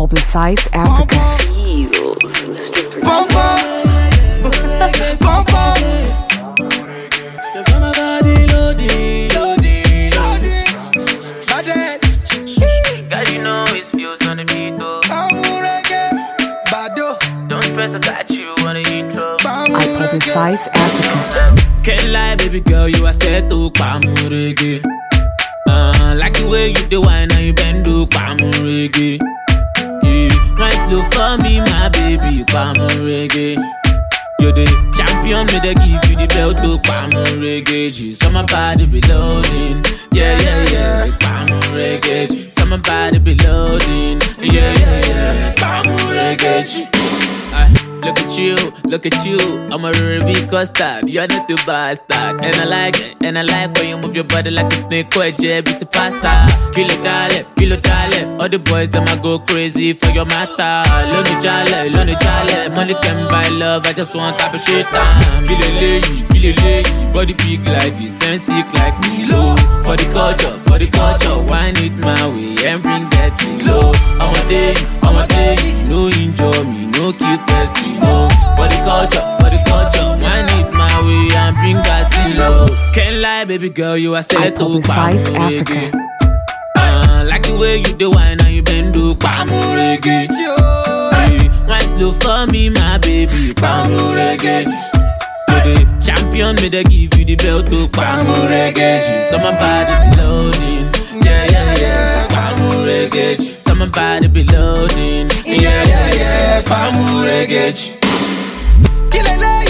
publicize Africa. Stress, I got you on the intro. Bamu I reggae. publicize Africa. Can't lie, baby girl, you are set to Kwamu. Uh, like the way you do wine and you bend to Kwamu Look for me, my baby, Kwamu reggae. You're the champion, me they give you the belt oh, to Kwamu reggae. G. My body be loading, yeah, yeah, yeah. Kwamu reggae. G. My body be loading, at you, look at you. I'm a ruby custard. You're not the bastard. And I like it, and I like when you move your body like a snake or a. It's a pasta. Kilo dale, kilo dale. All the boys, them I go crazy for your matter. Lonely jale, lonely jale. Money can buy love, I just want type of shit. Uh. Kilo lay, kilo lay. Body big like this, and sick like Milo. For the culture, for the culture. Wine it my way and bring that thing low. I'm a day, I'm a day. No enjoy me, no keep pressing low. For the culture, for the culture. Wine it my way and bring that thing low. Can't lie, baby girl, you are set to publicize Africa. Uh, like the way you do wine and you bend to Kwamu champion, me they give you the belt to Kwamu reggae. So body be loading, yeah yeah yeah. Kwamu reggae. So body be loading, yeah yeah yeah. Kwamu reggae. Kilele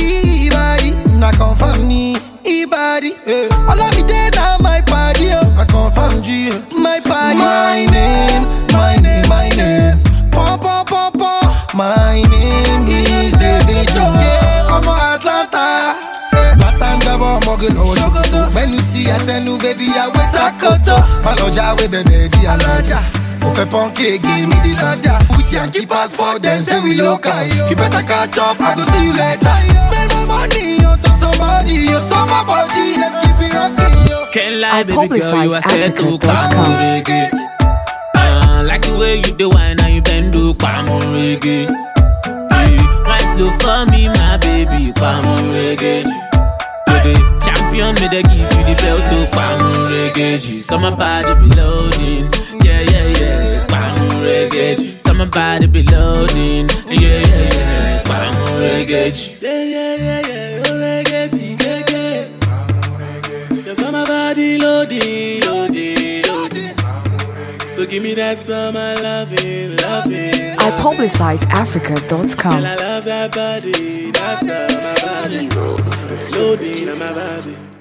ibadi, na confirm me ibadi. eh. Olamide na my party, oh. I confirm G, eh. my party. My name, my name, my name. Pom pom pom pom. My name Batanga mogolo Sokoto. When you see Atenu, baby, I wear Sakoto. Maloja we bebe di alaja. Mo fẹ́ pancake, give me the lọ́jà. With Yankee passport, then say we local. You better catch up, I go see you later. Spend my money on to somebody, you saw my body, let's keep it rocking, yo. Can't lie, baby girl, you are set to publicize Kwamu Africa.com. reggae. Uh, like the way you do wine and you bend to Kwamu reggae. Hey, wine slow for me, my baby, Kwamu reggae. Champion, me they give you the belt to Kwamu reggae. G. So body be loading, yeah yeah yeah. Kwamu reggae. So my body be loading, yeah yeah yeah. Kwamu reggae. G. Yeah yeah yeah yeah. Oh reggae, reggae. Cause I'm a body loaded, loaded, loaded. So give me that summer loving, loving. I publicize Africa.com. Girl, I love that body, that's my body. Mr. Loading on my body.